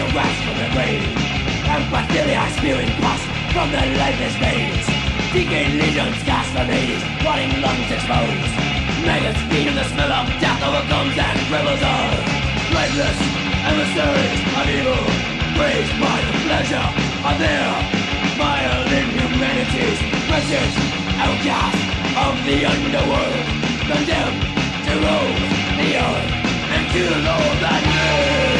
skies Resurrect from the grave. And bacteria spewing pus from the lifeless veins Decayed legions cast from Hades Rotting lungs exposed. Maggots feed on the smell of death Overcomes and rebels are Lifeless emissaries of evil. Raised by the pleasure of their Mild inhumanities Wretched outcasts of the underworld. Condemned to roam the earth and kill all that live.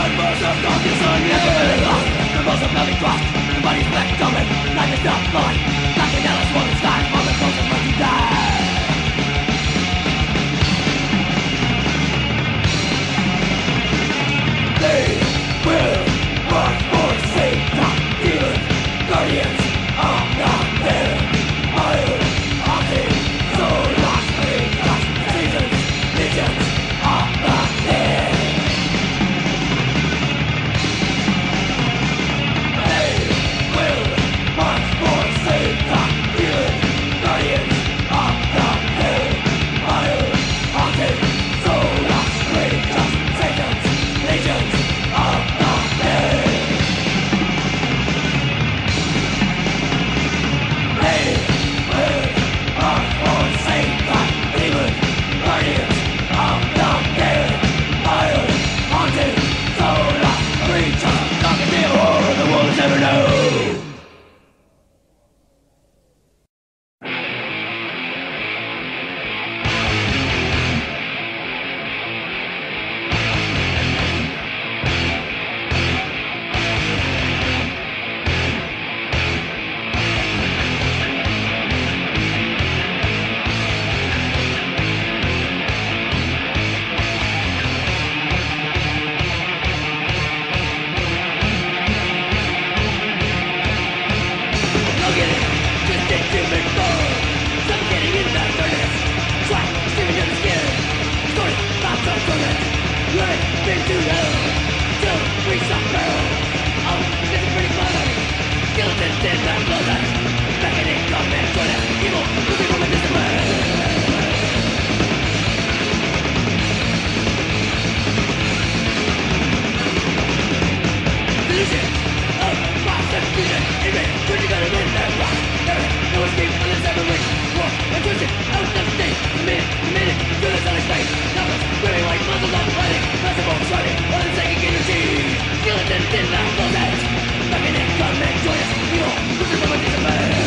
The purpose of darkness on you The most of nothing crossed The body's black dormant Like a dark line Like an Alice the sky On the coast Living into hell Till we suffer Oh, this is pretty fun Skeletons in the closet Beckoning, and join us Evil, moving from a distant world Delusion of fusion Even when you gotta win that rock no escape from this ever War and twisted out of state Committed, committed to this other space Riding on the second energy Skeletons in the closet Beckoning, come and join us Evil, moving from a distant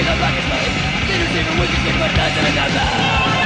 vida la que soy Tienes sin un wiki que pertenece a nada